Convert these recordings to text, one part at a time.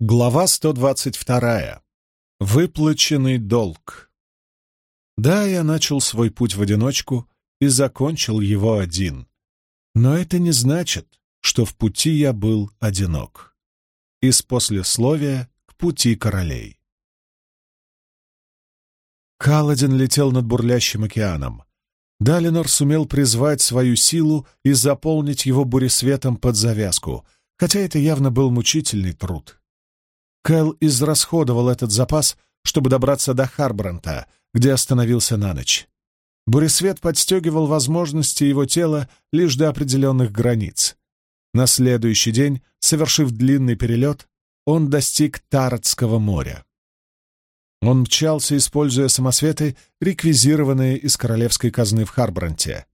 Глава 122. Выплаченный долг. Да, я начал свой путь в одиночку и закончил его один. Но это не значит, что в пути я был одинок. Из послесловия к пути королей. Каладин летел над бурлящим океаном. Далинор сумел призвать свою силу и заполнить его буресветом под завязку, хотя это явно был мучительный труд. Кэл израсходовал этот запас, чтобы добраться до Харбранта, где остановился на ночь. Буресвет подстегивал возможности его тела лишь до определенных границ. На следующий день, совершив длинный перелет, он достиг Таратского моря. Он мчался, используя самосветы, реквизированные из королевской казны в Харбранте.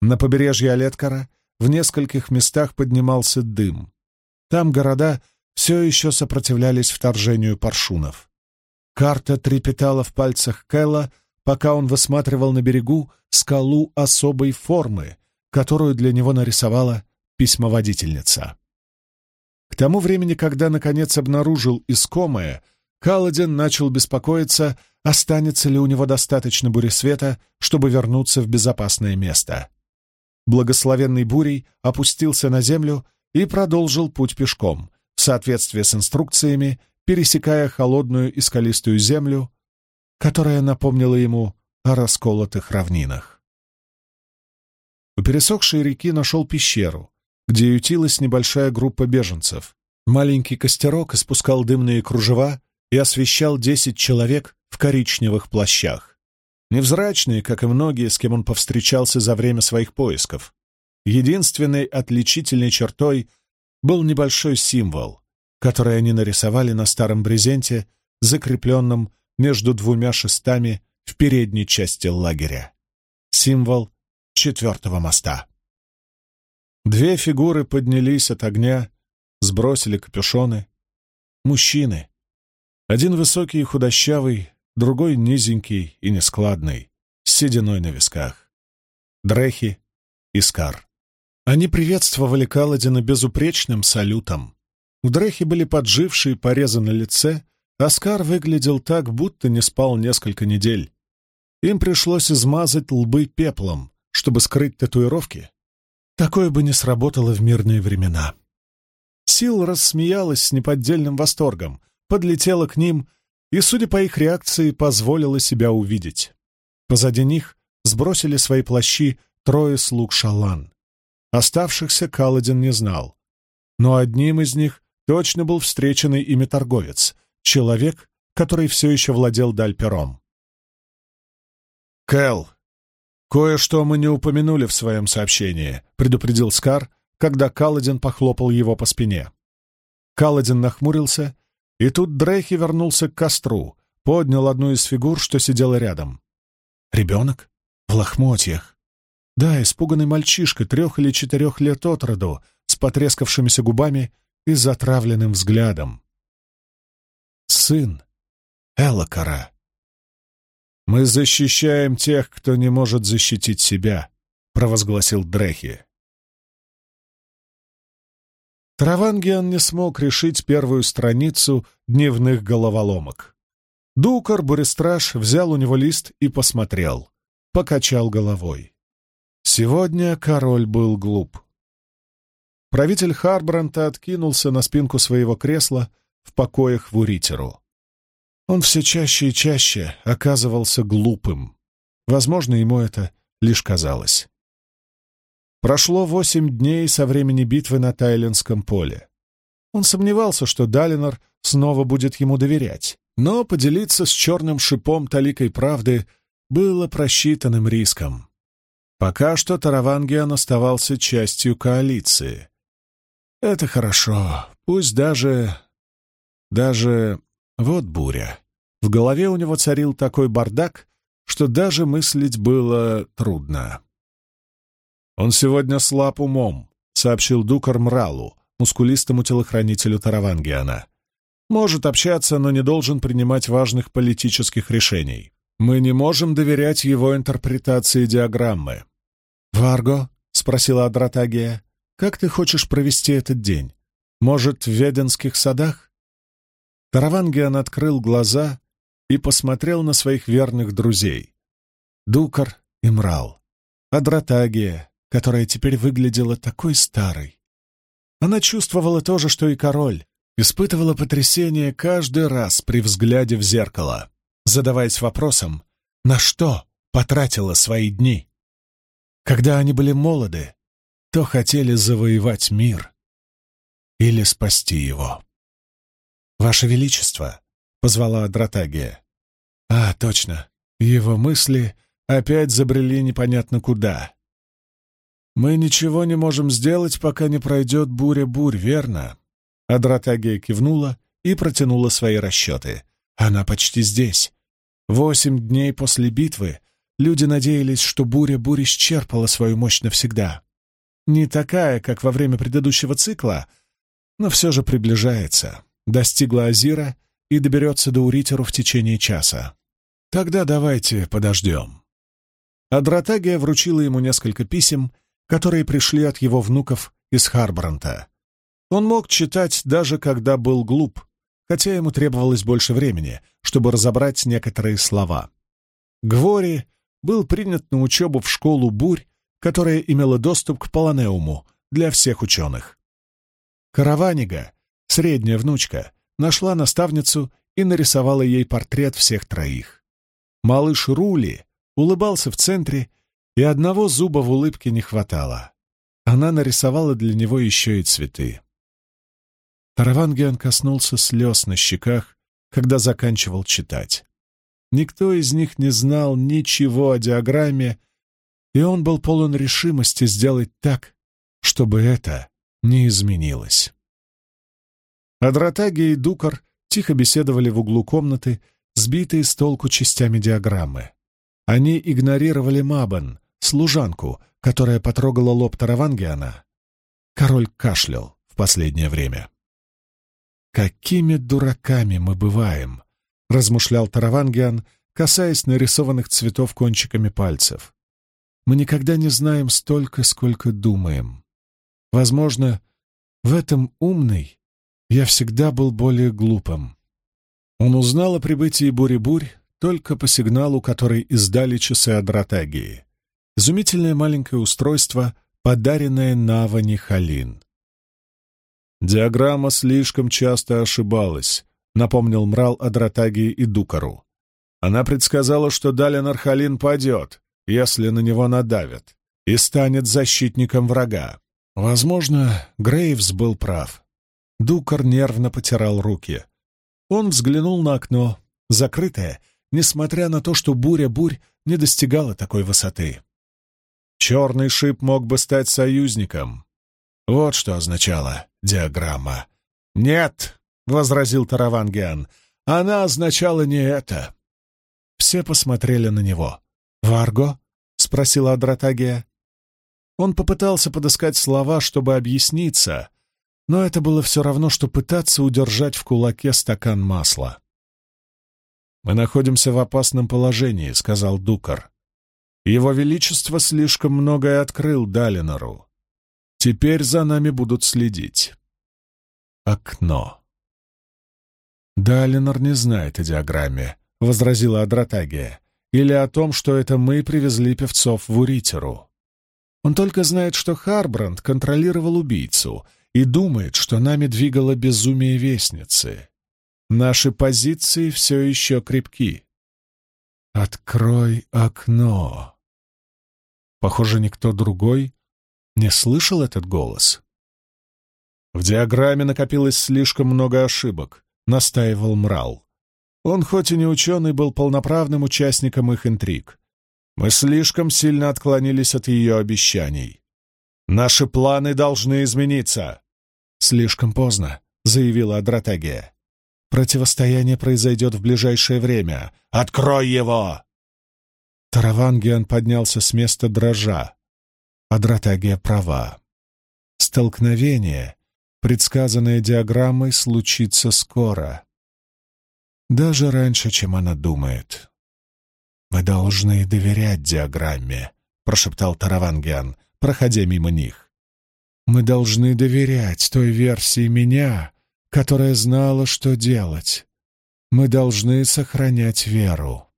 На побережье Олеткара в нескольких местах поднимался дым. Там города все еще сопротивлялись вторжению паршунов. Карта трепетала в пальцах Кэлла, пока он высматривал на берегу скалу особой формы, которую для него нарисовала письмоводительница. К тому времени, когда наконец обнаружил искомое, Каладин начал беспокоиться, останется ли у него достаточно буресвета, чтобы вернуться в безопасное место. Благословенный бурей опустился на землю и продолжил путь пешком, в соответствии с инструкциями, пересекая холодную и скалистую землю, которая напомнила ему о расколотых равнинах. У пересохшей реки нашел пещеру, где ютилась небольшая группа беженцев. Маленький костерок испускал дымные кружева и освещал десять человек в коричневых плащах. Невзрачные, как и многие, с кем он повстречался за время своих поисков. Единственной отличительной чертой был небольшой символ, который они нарисовали на старом брезенте, закрепленном между двумя шестами в передней части лагеря. Символ четвертого моста. Две фигуры поднялись от огня, сбросили капюшоны. Мужчины. Один высокий и худощавый, другой низенький и нескладный, с сединой на висках. Дрехи Скар. Они приветствовали Каладина безупречным салютом. У Дрехи были поджившие порезы на лице, а Скар выглядел так, будто не спал несколько недель. Им пришлось измазать лбы пеплом, чтобы скрыть татуировки. Такое бы не сработало в мирные времена. Сил рассмеялась с неподдельным восторгом, подлетела к ним и, судя по их реакции, позволила себя увидеть. Позади них сбросили свои плащи трое слуг Шалан. Оставшихся Каладин не знал. Но одним из них точно был встреченный ими торговец, человек, который все еще владел Дальпером. «Кэл, кое-что мы не упомянули в своем сообщении», — предупредил Скар, когда Каладин похлопал его по спине. Каладин нахмурился, и тут Дрейхи вернулся к костру, поднял одну из фигур, что сидела рядом. «Ребенок? В лохмотьях. Да, испуганный мальчишка трех или четырех лет от роду, с потрескавшимися губами и затравленным взглядом. Сын Элокара. «Мы защищаем тех, кто не может защитить себя», — провозгласил Дрехи. Травангиан не смог решить первую страницу дневных головоломок. Дукар, бурестраж, взял у него лист и посмотрел. Покачал головой. Сегодня король был глуп. Правитель Харбранта откинулся на спинку своего кресла в покоях в Уритеру. Он все чаще и чаще оказывался глупым. Возможно, ему это лишь казалось. Прошло восемь дней со времени битвы на Тайлендском поле. Он сомневался, что Далинор снова будет ему доверять, но поделиться с черным шипом таликой правды было просчитанным риском. Пока что Таравангиан оставался частью коалиции. Это хорошо. Пусть даже... даже... Вот буря. В голове у него царил такой бардак, что даже мыслить было трудно. «Он сегодня слаб умом», — сообщил Дукар Мралу, мускулистому телохранителю Таравангиана. «Может общаться, но не должен принимать важных политических решений. Мы не можем доверять его интерпретации диаграммы. «Варго?» — спросила Адратагия. «Как ты хочешь провести этот день? Может, в Веденских садах?» Таравангиан открыл глаза и посмотрел на своих верных друзей. Дукар и Мрал. Адратагия, которая теперь выглядела такой старой. Она чувствовала то же, что и король, испытывала потрясение каждый раз при взгляде в зеркало, задаваясь вопросом, на что потратила свои дни. Когда они были молоды, то хотели завоевать мир или спасти его. «Ваше Величество!» — позвала Дратагия. «А, точно, его мысли опять забрели непонятно куда. Мы ничего не можем сделать, пока не пройдет буря-бурь, верно?» Адратагия кивнула и протянула свои расчеты. «Она почти здесь. Восемь дней после битвы люди надеялись, что буря-бурь исчерпала свою мощь навсегда. Не такая, как во время предыдущего цикла, но все же приближается. Достигла Азира и доберется до Уритеру в течение часа. Тогда давайте подождем». Адратагия вручила ему несколько писем, которые пришли от его внуков из Харбранта. Он мог читать даже когда был глуп, хотя ему требовалось больше времени, чтобы разобрать некоторые слова. Гвори был принят на учебу в школу Бурь, которая имела доступ к Полонеуму для всех ученых. Караванига, средняя внучка, нашла наставницу и нарисовала ей портрет всех троих. Малыш Рули улыбался в центре, и одного зуба в улыбке не хватало. Она нарисовала для него еще и цветы. Таравангиан коснулся слез на щеках, когда заканчивал читать. Никто из них не знал ничего о диаграмме, и он был полон решимости сделать так, чтобы это не изменилось. Адратаги и Дукар тихо беседовали в углу комнаты, сбитые с толку частями диаграммы. Они игнорировали Мабан, служанку, которая потрогала лоб Таравангиана. Король кашлял в последнее время. «Какими дураками мы бываем!» — размышлял Таравангиан, касаясь нарисованных цветов кончиками пальцев. «Мы никогда не знаем столько, сколько думаем. Возможно, в этом умный я всегда был более глупым». Он узнал о прибытии бури-бурь только по сигналу, который издали часы Адратагии. Изумительное маленькое устройство, подаренное Навани Халин. Диаграмма слишком часто ошибалась, напомнил Мрал о и Дукару. Она предсказала, что Далин Архалин падет, если на него надавят, и станет защитником врага. Возможно, Грейвс был прав. Дукар нервно потирал руки. Он взглянул на окно, закрытое, несмотря на то, что буря-бурь не достигала такой высоты. Черный шип мог бы стать союзником, вот что означала диаграмма. «Нет!» — возразил Таравангиан. «Она означала не это!» Все посмотрели на него. «Варго?» — спросила Адратагия. Он попытался подыскать слова, чтобы объясниться, но это было все равно, что пытаться удержать в кулаке стакан масла. «Мы находимся в опасном положении», — сказал Дукар. «Его Величество слишком многое открыл Далинору. Теперь за нами будут следить. Окно. «Да, Ленор не знает о диаграмме», — возразила Адратагия, «или о том, что это мы привезли певцов в Уритеру. Он только знает, что Харбранд контролировал убийцу и думает, что нами двигало безумие Вестницы. Наши позиции все еще крепки. Открой окно». Похоже, никто другой не слышал этот голос? В диаграмме накопилось слишком много ошибок, настаивал Мрал. Он, хоть и не ученый, был полноправным участником их интриг. Мы слишком сильно отклонились от ее обещаний. Наши планы должны измениться. Слишком поздно, заявила Адратагия. Противостояние произойдет в ближайшее время. Открой его! Таравангиан поднялся с места дрожа. Адратагия права. Столкновение, предсказанное диаграммой, случится скоро. Даже раньше, чем она думает. «Мы должны доверять диаграмме», — прошептал Таравангиан, проходя мимо них. «Мы должны доверять той версии меня, которая знала, что делать. Мы должны сохранять веру.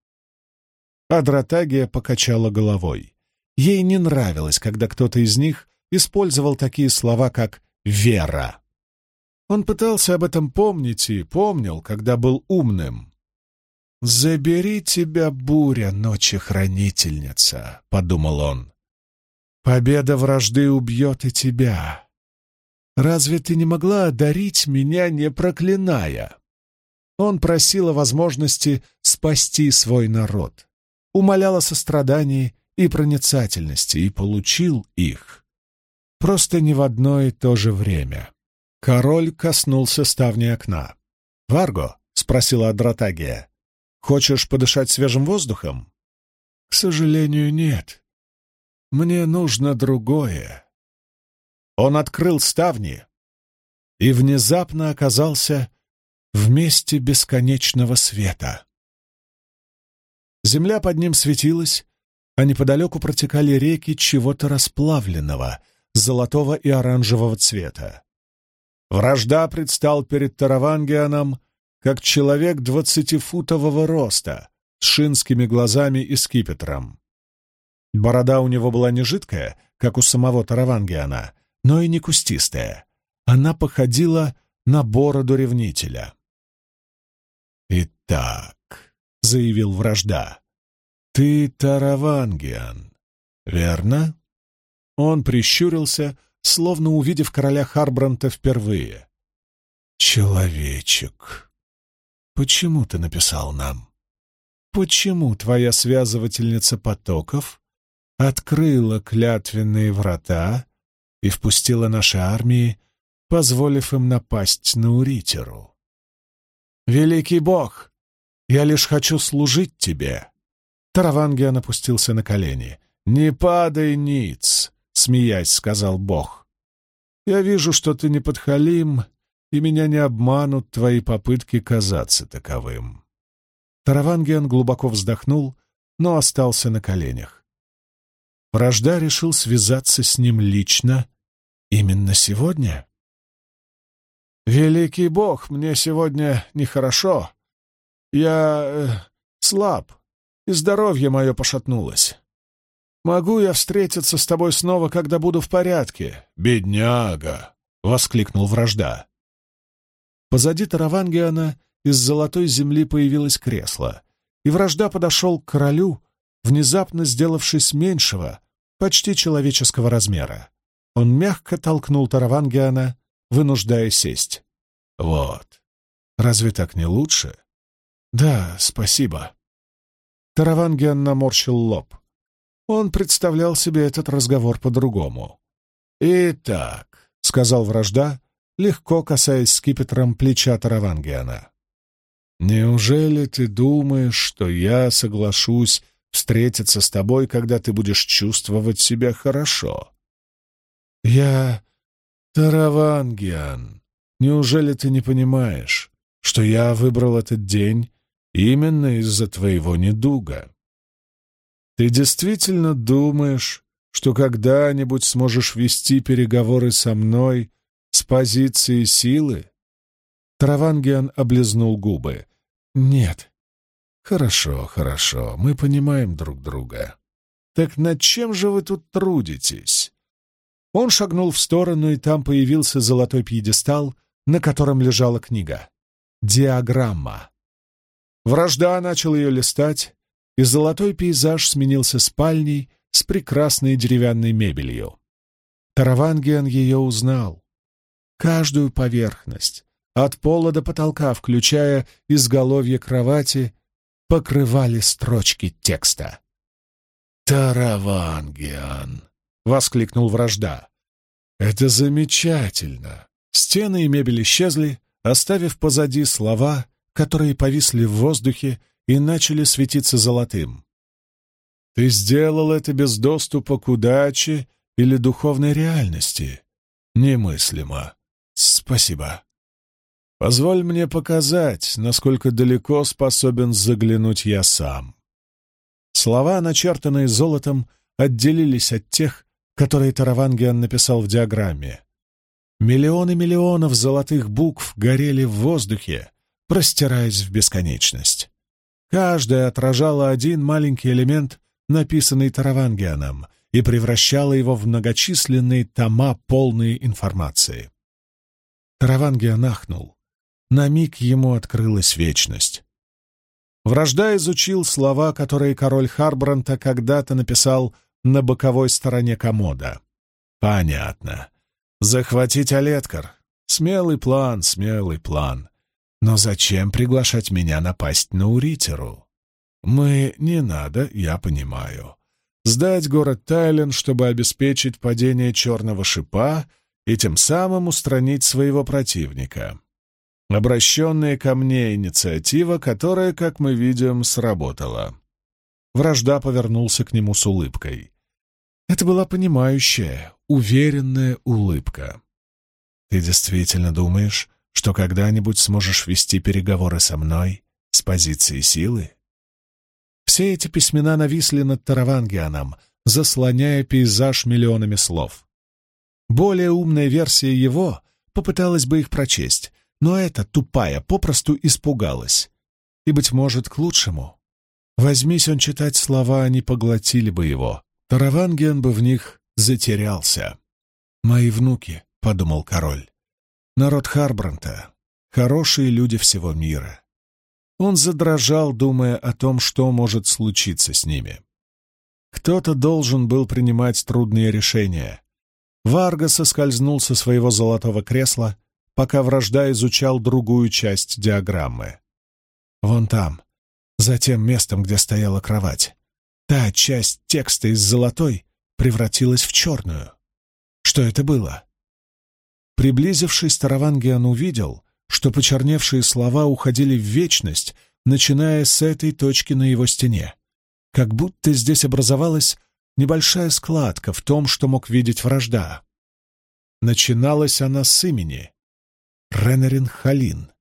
Адратагия покачала головой. Ей не нравилось, когда кто-то из них использовал такие слова, как «вера». Он пытался об этом помнить и помнил, когда был умным. «Забери тебя, буря, ночи хранительница», — подумал он. «Победа вражды убьет и тебя. Разве ты не могла одарить меня, не проклиная?» Он просил о возможности спасти свой народ, умолял о сострадании и проницательности и получил их. Просто не в одно и то же время. Король коснулся ставни окна. «Варго?» — спросила Адратагия. «Хочешь подышать свежим воздухом?» «К сожалению, нет. Мне нужно другое». Он открыл ставни и внезапно оказался в месте бесконечного света. Земля под ним светилась, а неподалеку протекали реки чего-то расплавленного, золотого и оранжевого цвета. Вражда предстал перед Таравангианом как человек двадцатифутового роста, с шинскими глазами и скипетром. Борода у него была не жидкая, как у самого Таравангиана, но и не кустистая. Она походила на бороду ревнителя. «Итак», — заявил вражда, — «ты Таравангиан, верно?» Он прищурился, словно увидев короля Харбранта впервые. «Человечек, почему ты написал нам? Почему твоя связывательница потоков открыла клятвенные врата и впустила наши армии, позволив им напасть на Уритеру?» «Великий бог, я лишь хочу служить тебе!» Таравангиан опустился на колени. «Не падай ниц!» смеясь, сказал Бог. «Я вижу, что ты неподхалим, и меня не обманут твои попытки казаться таковым». Таравангиан глубоко вздохнул, но остался на коленях. Вражда решил связаться с ним лично именно сегодня. «Великий Бог, мне сегодня нехорошо. Я э, слаб, и здоровье мое пошатнулось. Могу я встретиться с тобой снова, когда буду в порядке?» «Бедняга!» — воскликнул вражда. Позади Таравангиана из золотой земли появилось кресло, и вражда подошел к королю, внезапно сделавшись меньшего, почти человеческого размера. Он мягко толкнул Таравангиана, вынуждая сесть. «Вот. Разве так не лучше?» «Да, спасибо». Таравангиан наморщил лоб. Он представлял себе этот разговор по-другому. «Итак», — сказал вражда, легко касаясь скипетром плеча Таравангиана. «Неужели ты думаешь, что я соглашусь встретиться с тобой, когда ты будешь чувствовать себя хорошо?» «Я... Таравангиан, неужели ты не понимаешь, что я выбрал этот день именно из-за твоего недуга?» Ты действительно думаешь, что когда-нибудь сможешь вести переговоры со мной с позиции силы?» Травангиан облизнул губы. «Нет». «Хорошо, хорошо, мы понимаем друг друга. Так над чем же вы тут трудитесь?» Он шагнул в сторону, и там появился золотой пьедестал, на котором лежала книга. Диаграмма. Вражда начал ее листать, и золотой пейзаж сменился спальней с прекрасной деревянной мебелью. Таравангиан ее узнал. Каждую поверхность, от пола до потолка, включая изголовье кровати, покрывали строчки текста. «Таравангиан!» — воскликнул вражда. «Это замечательно!» Стены и мебель исчезли, оставив позади слова, которые повисли в воздухе и начали светиться золотым. Ты сделал это без доступа к удаче или духовной реальности. Немыслимо. Спасибо. Позволь мне показать, насколько далеко способен заглянуть я сам. Слова, начертанные золотом, отделились от тех, которые Таравангиан написал в диаграмме. Миллионы миллионов золотых букв горели в воздухе, простираясь в бесконечность. Каждая отражала один маленький элемент, написанный Таравангианом, и превращала его в многочисленные тома, полные информации. Таравангиан ахнул. На миг ему открылась вечность. Вражда изучил слова, которые король Харбранта когда-то написал на боковой стороне комода. Понятно. Захватить Олеткар. Смелый план, смелый план. Но зачем приглашать меня напасть на Уритеру? Мы не надо, я понимаю. Сдать город Тайлен, чтобы обеспечить падение черного шипа и тем самым устранить своего противника. Обращенная ко мне инициатива, которая, как мы видим, сработала. Вражда повернулся к нему с улыбкой. Это была понимающая, уверенная улыбка. «Ты действительно думаешь, что когда-нибудь сможешь вести переговоры со мной с позиции силы?» Все эти письмена нависли над Таравангианом, заслоняя пейзаж миллионами слов. Более умная версия его попыталась бы их прочесть, но эта, тупая, попросту испугалась. И, быть может, к лучшему. Возьмись он читать слова, они поглотили бы его. Таравангиан бы в них затерялся. «Мои внуки», — подумал король. «Народ Харбранта, хорошие люди всего мира». Он задрожал, думая о том, что может случиться с ними. Кто-то должен был принимать трудные решения. Варга соскользнул со своего золотого кресла пока вражда изучал другую часть диаграммы. Вон там, за тем местом, где стояла кровать. Та часть текста из золотой превратилась в черную. Что это было? Приблизившись, Таравангиан увидел, что почерневшие слова уходили в вечность, начиная с этой точки на его стене. Как будто здесь образовалась небольшая складка в том, что мог видеть вражда. Начиналась она с имени, Ренарин Халин.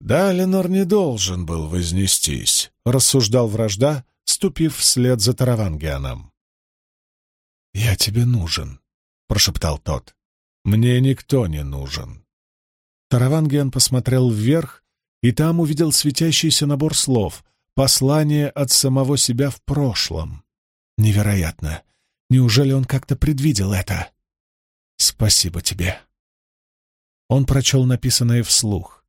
«Да, Ленор не должен был вознестись», — рассуждал вражда, ступив вслед за Таравангианом. «Я тебе нужен», — прошептал тот. «Мне никто не нужен». Таравангиан посмотрел вверх, и там увидел светящийся набор слов, послание от самого себя в прошлом. Невероятно! Неужели он как-то предвидел это? «Спасибо тебе», он прочел написанное вслух.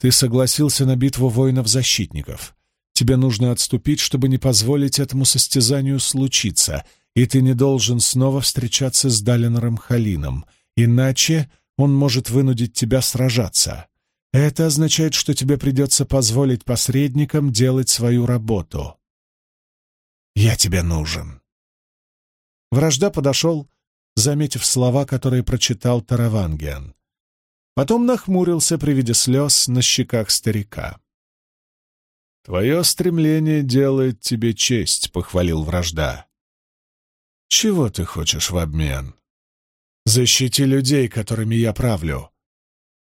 «Ты согласился на битву воинов-защитников. Тебе нужно отступить, чтобы не позволить этому состязанию случиться, и ты не должен снова встречаться с Далинором Халином, иначе он может вынудить тебя сражаться. Это означает, что тебе придется позволить посредникам делать свою работу. Я тебе нужен». Вражда подошел, заметив слова, которые прочитал Таравангиан. Потом нахмурился при виде слез на щеках старика. «Твое стремление делает тебе честь», — похвалил вражда. «Чего ты хочешь в обмен?» «Защити людей, которыми я правлю».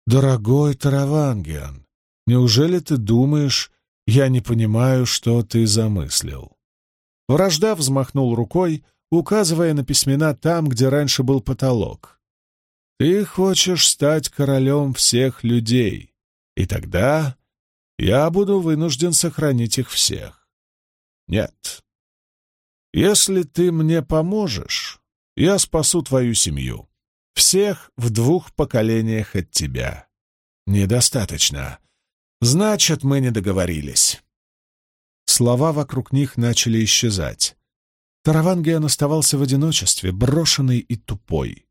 «Дорогой Таравангиан, неужели ты думаешь, я не понимаю, что ты замыслил?» Вражда взмахнул рукой, указывая на письмена там, где раньше был потолок. Ты хочешь стать королем всех людей, и тогда я буду вынужден сохранить их всех. Нет. Если ты мне поможешь, я спасу твою семью. Всех в двух поколениях от тебя. Недостаточно. Значит, мы не договорились. Слова вокруг них начали исчезать. Таравангиан оставался в одиночестве, брошенный и тупой.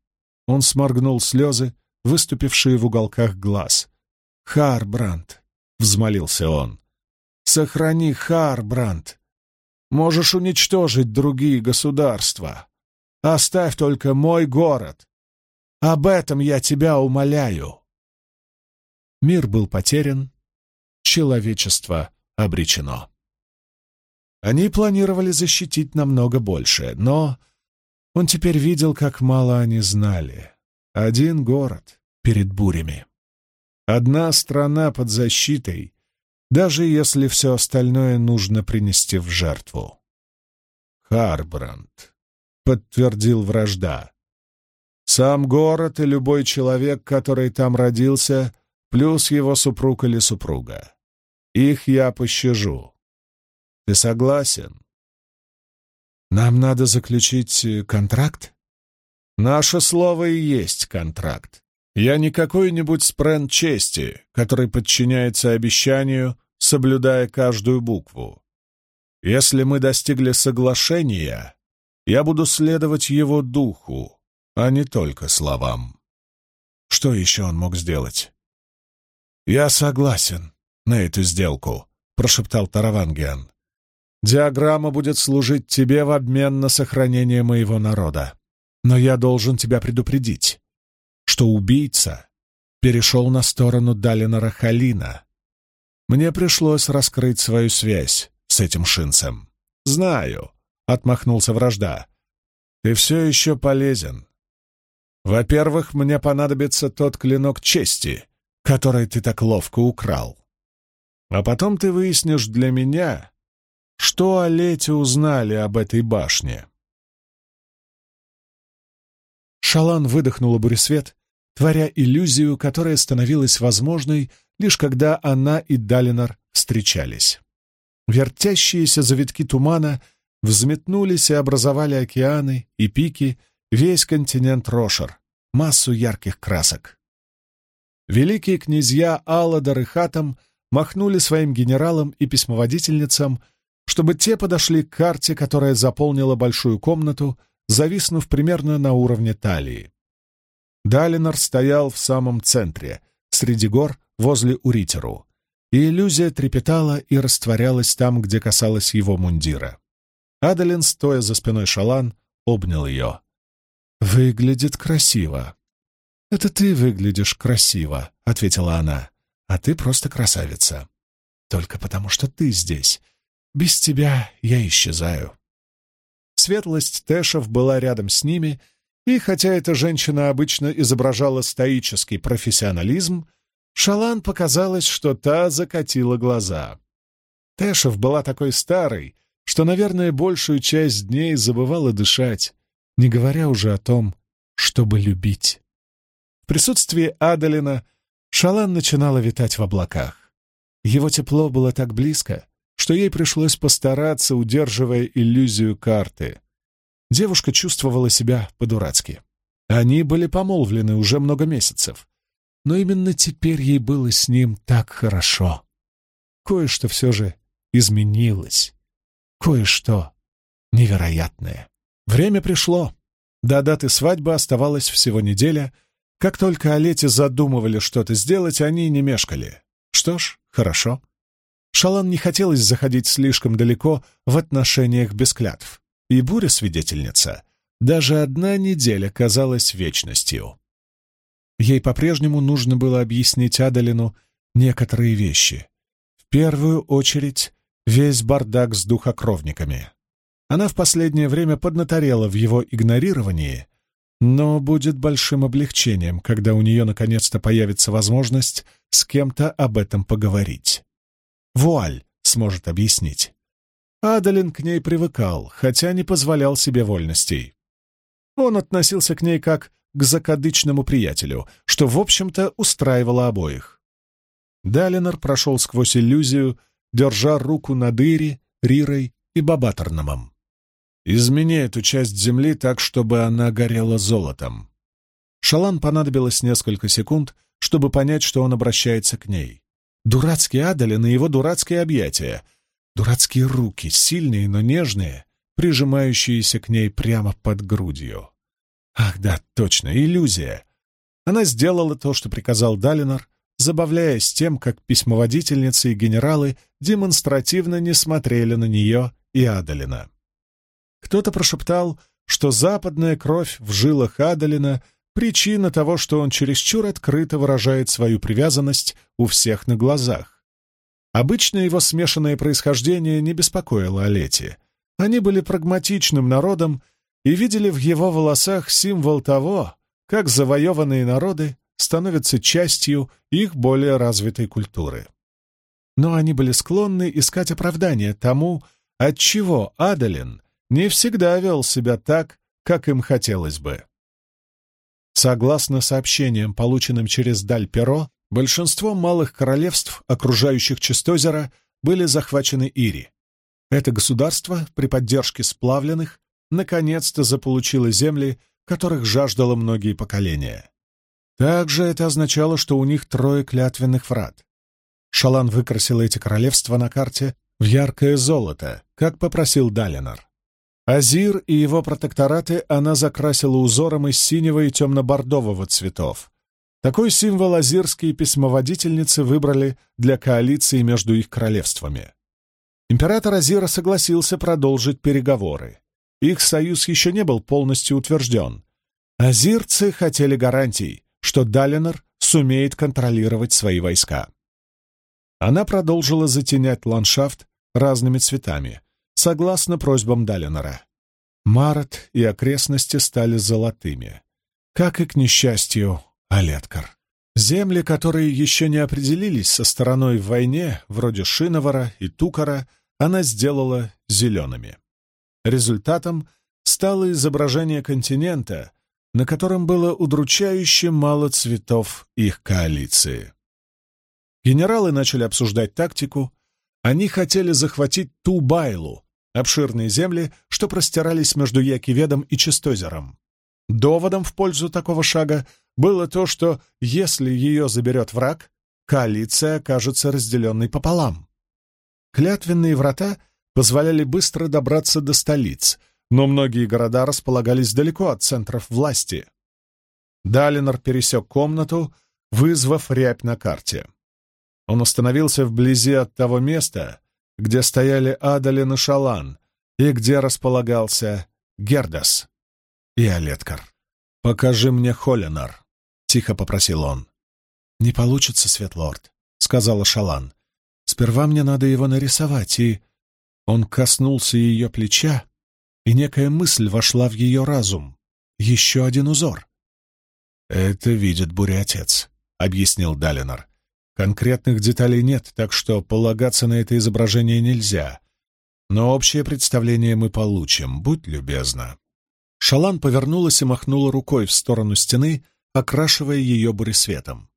Он сморгнул слезы, выступившие в уголках глаз. «Харбранд!» — взмолился он. «Сохрани Харбранд! Можешь уничтожить другие государства. Оставь только мой город. Об этом я тебя умоляю!» Мир был потерян, человечество обречено. Они планировали защитить намного больше, но он теперь видел, как мало они знали. Один город перед бурями. Одна страна под защитой, даже если все остальное нужно принести в жертву. Харбранд, подтвердил вражда. Сам город и любой человек, который там родился, плюс его супруг или супруга. Их я пощажу. Ты согласен? Нам надо заключить э, контракт? Наше слово и есть контракт. Я не какой-нибудь спрен чести, который подчиняется обещанию, соблюдая каждую букву. Если мы достигли соглашения, я буду следовать его духу, а не только словам. Что еще он мог сделать? «Я согласен на эту сделку», — прошептал Таравангиан. «Диаграмма будет служить тебе в обмен на сохранение моего народа. Но я должен тебя предупредить, что убийца перешел на сторону Далинора Халина. Мне пришлось раскрыть свою связь с этим шинцем. «Знаю», — отмахнулся вражда. «Ты все еще полезен. Во-первых, мне понадобится тот клинок чести, который ты так ловко украл. А потом ты выяснишь для меня, что о Лете узнали об этой башне». Шалан выдохнула буресвет, творя иллюзию, которая становилась возможной, лишь когда она и Далинор встречались. Вертящиеся завитки тумана взметнулись и образовали океаны и пики, весь континент Рошер, массу ярких красок. Великие князья Алладар и Хатам махнули своим генералам и письмоводительницам, чтобы те подошли к карте, которая заполнила большую комнату, зависнув примерно на уровне талии. Далинор стоял в самом центре, среди гор, возле Уритеру, и иллюзия трепетала и растворялась там, где касалась его мундира. Адалин, стоя за спиной Шалан, обнял ее. «Выглядит красиво». «Это ты выглядишь красиво», — ответила она. «А ты просто красавица. Только потому, что ты здесь. Без тебя я исчезаю». Светлость Тэшев была рядом с ними, и хотя эта женщина обычно изображала стоический профессионализм, Шалан показалось, что та закатила глаза. Тэшев была такой старой, что, наверное, большую часть дней забывала дышать, не говоря уже о том, чтобы любить. В присутствии Адалина Шалан начинала витать в облаках. Его тепло было так близко, что ей пришлось постараться, удерживая иллюзию карты. Девушка чувствовала себя по-дурацки. Они были помолвлены уже много месяцев но именно теперь ей было с ним так хорошо. Кое-что все же изменилось. Кое-что невероятное. Время пришло. До даты свадьбы оставалась всего неделя. Как только о лете задумывали что-то сделать, они не мешкали. Что ж, хорошо. Шалан не хотелось заходить слишком далеко в отношениях без клятв. И буря-свидетельница. Даже одна неделя казалась вечностью. Ей по-прежнему нужно было объяснить Адалину некоторые вещи. В первую очередь, весь бардак с духокровниками. Она в последнее время поднаторела в его игнорировании, но будет большим облегчением, когда у нее наконец-то появится возможность с кем-то об этом поговорить. Вуаль сможет объяснить. Адалин к ней привыкал, хотя не позволял себе вольностей. Он относился к ней как к закадычному приятелю, что, в общем-то, устраивало обоих. Далинор прошел сквозь иллюзию, держа руку над Ири, Рирой и Бабаторномом. «Измени эту часть земли так, чтобы она горела золотом». Шалан понадобилось несколько секунд, чтобы понять, что он обращается к ней. Дурацкий Адалин и его дурацкие объятия, дурацкие руки, сильные, но нежные, прижимающиеся к ней прямо под грудью. Ах да, точно, иллюзия. Она сделала то, что приказал Далинор, забавляясь тем, как письмоводительницы и генералы демонстративно не смотрели на нее и Адалина. Кто-то прошептал, что западная кровь в жилах Адалина — причина того, что он чересчур открыто выражает свою привязанность у всех на глазах. Обычно его смешанное происхождение не беспокоило Олете. Они были прагматичным народом и видели в его волосах символ того, как завоеванные народы становятся частью их более развитой культуры. Но они были склонны искать оправдание тому, отчего Адалин не всегда вел себя так, как им хотелось бы. Согласно сообщениям, полученным через Даль-Перо, большинство малых королевств, окружающих Чистозеро, были захвачены Ири. Это государство при поддержке сплавленных наконец-то заполучило земли, которых жаждало многие поколения. Также это означало, что у них трое клятвенных врат. Шалан выкрасил эти королевства на карте в яркое золото, как попросил Далинор. Азир и его протектораты она закрасила узором из синего и темно-бордового цветов. Такой символ азирские письмоводительницы выбрали для коалиции между их королевствами. Император Азира согласился продолжить переговоры. Их союз еще не был полностью утвержден. Азирцы хотели гарантий, что Далинор сумеет контролировать свои войска. Она продолжила затенять ландшафт разными цветами, согласно просьбам Далинора. Марат и окрестности стали золотыми, как и, к несчастью, Алеткар. Земли, которые еще не определились со стороной в войне, вроде Шиновара и Тукара, она сделала зелеными. Результатом стало изображение континента, на котором было удручающе мало цветов их коалиции. Генералы начали обсуждать тактику. Они хотели захватить Тубайлу, обширные земли, что простирались между Якиведом и Чистозером. Доводом в пользу такого шага было то, что если ее заберет враг, коалиция окажется разделенной пополам. Клятвенные врата позволяли быстро добраться до столиц — но многие города располагались далеко от центров власти. Далинор пересек комнату, вызвав рябь на карте. Он остановился вблизи от того места, где стояли Адалин и Шалан, и где располагался Гердас и Олеткар. «Покажи мне Холинар», — тихо попросил он. «Не получится, Светлорд», — сказала Шалан. «Сперва мне надо его нарисовать, и...» Он коснулся ее плеча, и некая мысль вошла в ее разум. Еще один узор. «Это видит буря-отец», — объяснил Далинор. «Конкретных деталей нет, так что полагаться на это изображение нельзя. Но общее представление мы получим, будь любезна». Шалан повернулась и махнула рукой в сторону стены, окрашивая ее буресветом.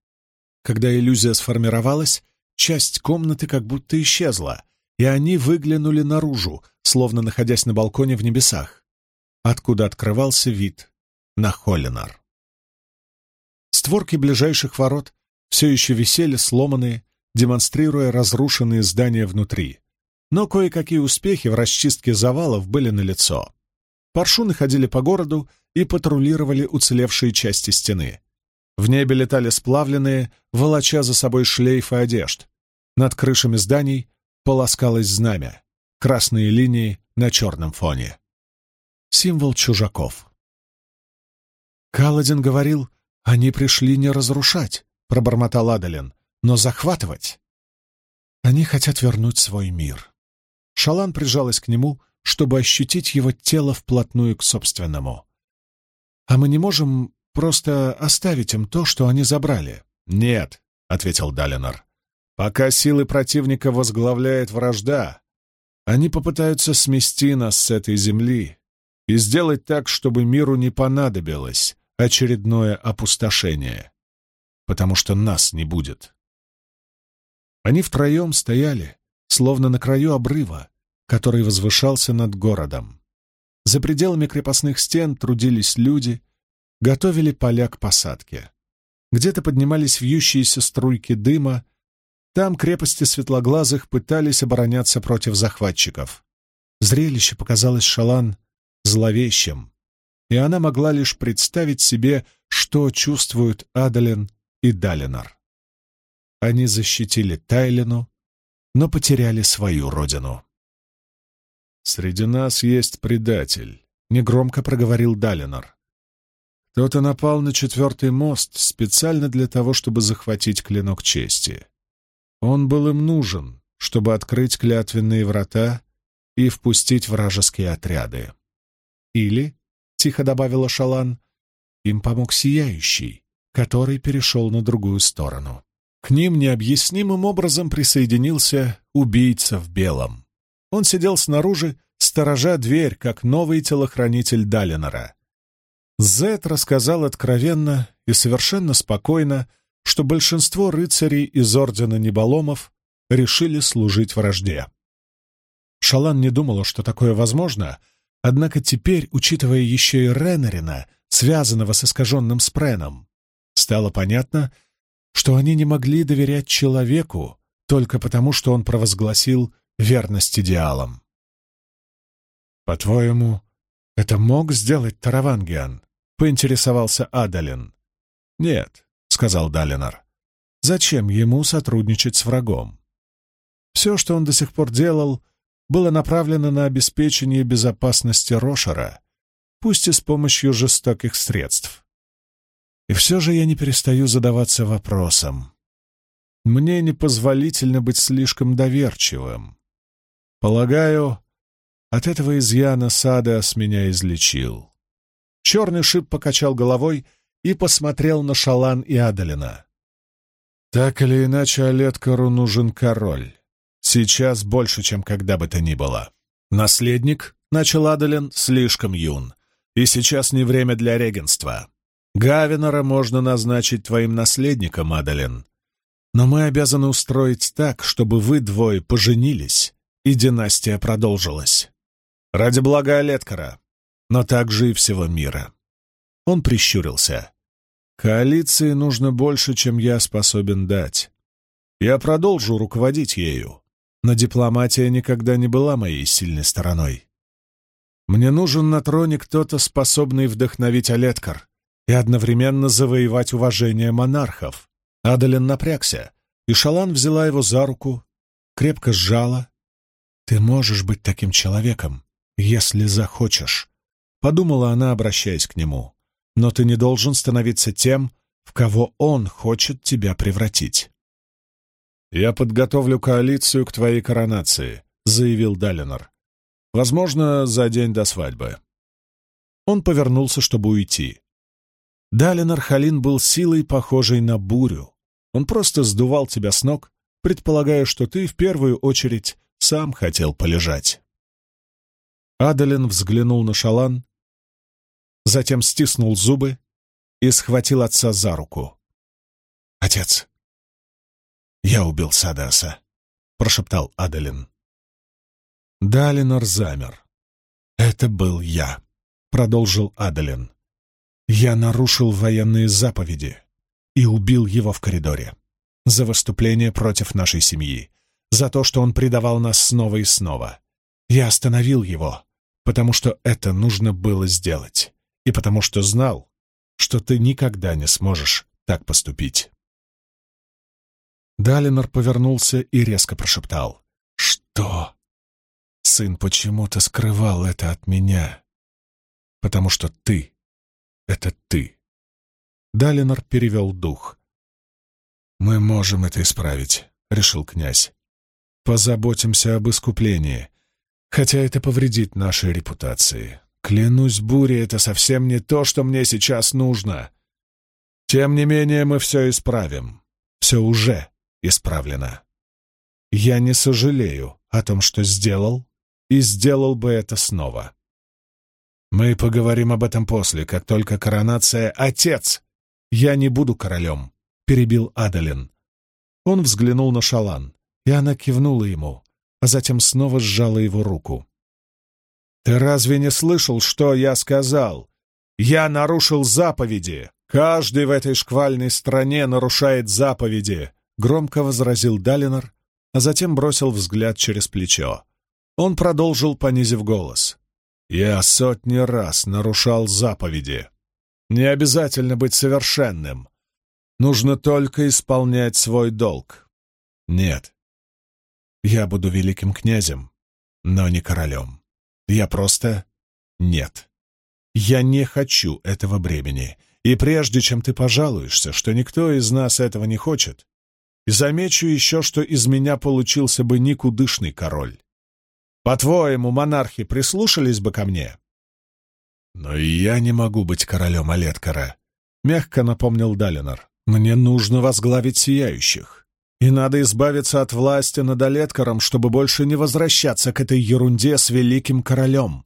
Когда иллюзия сформировалась, часть комнаты как будто исчезла, и они выглянули наружу, словно находясь на балконе в небесах, откуда открывался вид на Холлинар. Створки ближайших ворот все еще висели сломанные, демонстрируя разрушенные здания внутри, но кое-какие успехи в расчистке завалов были налицо. Паршуны ходили по городу и патрулировали уцелевшие части стены. В небе летали сплавленные, волоча за собой шлейфы одежд. Над крышами зданий полоскалось знамя, красные линии на черном фоне. Символ чужаков. Каладин говорил, они пришли не разрушать, пробормотал Адалин, но захватывать. Они хотят вернуть свой мир. Шалан прижалась к нему, чтобы ощутить его тело вплотную к собственному. «А мы не можем просто оставить им то, что они забрали?» «Нет», — ответил Далинор. Пока силы противника возглавляет вражда, они попытаются смести нас с этой земли и сделать так, чтобы миру не понадобилось очередное опустошение, потому что нас не будет. Они втроем стояли, словно на краю обрыва, который возвышался над городом. За пределами крепостных стен трудились люди, готовили поля к посадке. Где-то поднимались вьющиеся струйки дыма, там крепости светлоглазых пытались обороняться против захватчиков. Зрелище показалось Шалан зловещим, и она могла лишь представить себе, что чувствуют Адалин и Далинар. Они защитили Тайлину, но потеряли свою родину. «Среди нас есть предатель», — негромко проговорил Далинар. «Кто-то напал на четвертый мост специально для того, чтобы захватить клинок чести. Он был им нужен, чтобы открыть клятвенные врата и впустить вражеские отряды. Или, — тихо добавила Шалан, — им помог Сияющий, который перешел на другую сторону. К ним необъяснимым образом присоединился убийца в белом. Он сидел снаружи, сторожа дверь, как новый телохранитель Далинора. Зет рассказал откровенно и совершенно спокойно, что большинство рыцарей из Ордена Неболомов решили служить вражде. Шалан не думала, что такое возможно, однако теперь, учитывая еще и Ренарина, связанного с искаженным спреном, стало понятно, что они не могли доверять человеку только потому, что он провозгласил верность идеалам. «По-твоему, это мог сделать Таравангиан?» — поинтересовался Адалин. «Нет», — сказал Далинар. «Зачем ему сотрудничать с врагом? Все, что он до сих пор делал, было направлено на обеспечение безопасности Рошера, пусть и с помощью жестоких средств. И все же я не перестаю задаваться вопросом. Мне непозволительно быть слишком доверчивым. Полагаю, от этого изъяна Садеас меня излечил. Черный шип покачал головой и посмотрел на Шалан и Адалина. Так или иначе, Олеткару нужен король. Сейчас больше, чем когда бы то ни было. Наследник, — начал Адалин, — слишком юн. И сейчас не время для регенства. Гавинора можно назначить твоим наследником, Адалин. Но мы обязаны устроить так, чтобы вы двое поженились, и династия продолжилась. Ради блага Олеткара, но также и всего мира. Он прищурился. Коалиции нужно больше, чем я способен дать. Я продолжу руководить ею, но дипломатия никогда не была моей сильной стороной. Мне нужен на троне кто-то, способный вдохновить Олеткар и одновременно завоевать уважение монархов. Адалин напрягся, и Шалан взяла его за руку, крепко сжала. «Ты можешь быть таким человеком, если захочешь», — подумала она, обращаясь к нему. «Но ты не должен становиться тем, в кого он хочет тебя превратить». «Я подготовлю коалицию к твоей коронации», — заявил Далинор. «Возможно, за день до свадьбы». Он повернулся, чтобы уйти. Далинор Халин был силой, похожей на бурю. Он просто сдувал тебя с ног, предполагая, что ты в первую очередь сам хотел полежать. Адалин взглянул на Шалан, затем стиснул зубы и схватил отца за руку. «Отец, я убил Садаса», — прошептал Адалин. Далинор замер. «Это был я», — продолжил Адалин. «Я нарушил военные заповеди и убил его в коридоре. За выступление против нашей семьи, за то, что он предавал нас снова и снова. Я остановил его, потому что это нужно было сделать, и потому что знал, что ты никогда не сможешь так поступить. Далинор повернулся и резко прошептал. «Что?» «Сын почему-то скрывал это от меня, потому что ты — это ты». Далинор перевел дух. «Мы можем это исправить», — решил князь. «Позаботимся об искуплении, хотя это повредит нашей репутации. Клянусь бурей, это совсем не то, что мне сейчас нужно. Тем не менее, мы все исправим. Все уже исправлено. Я не сожалею о том, что сделал, и сделал бы это снова. Мы поговорим об этом после, как только коронация «Отец!» «Я не буду королем», — перебил Адалин. Он взглянул на Шалан, и она кивнула ему, а затем снова сжала его руку. «Ты разве не слышал, что я сказал? Я нарушил заповеди! Каждый в этой шквальной стране нарушает заповеди!» — громко возразил Далинор, а затем бросил взгляд через плечо. Он продолжил, понизив голос. «Я сотни раз нарушал заповеди. Не обязательно быть совершенным. Нужно только исполнять свой долг. Нет, я буду великим князем, но не королем. Я просто... Нет. Я не хочу этого бремени. И прежде чем ты пожалуешься, что никто из нас этого не хочет, замечу еще, что из меня получился бы никудышный король. По-твоему, монархи прислушались бы ко мне? Но и я не могу быть королем Олеткара, — мягко напомнил Далинор. Мне нужно возглавить сияющих. И надо избавиться от власти над Олеткаром, чтобы больше не возвращаться к этой ерунде с великим королем.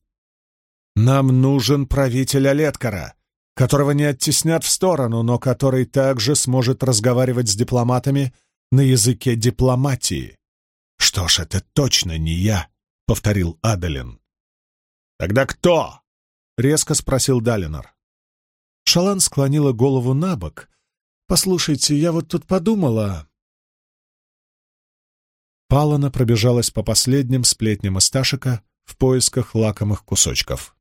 Нам нужен правитель Олеткара, которого не оттеснят в сторону, но который также сможет разговаривать с дипломатами на языке дипломатии. «Что ж, это точно не я», — повторил Адалин. «Тогда кто?» — резко спросил Далинор. Шалан склонила голову на бок. «Послушайте, я вот тут подумала...» Палана пробежалась по последним сплетням Исташика в поисках лакомых кусочков.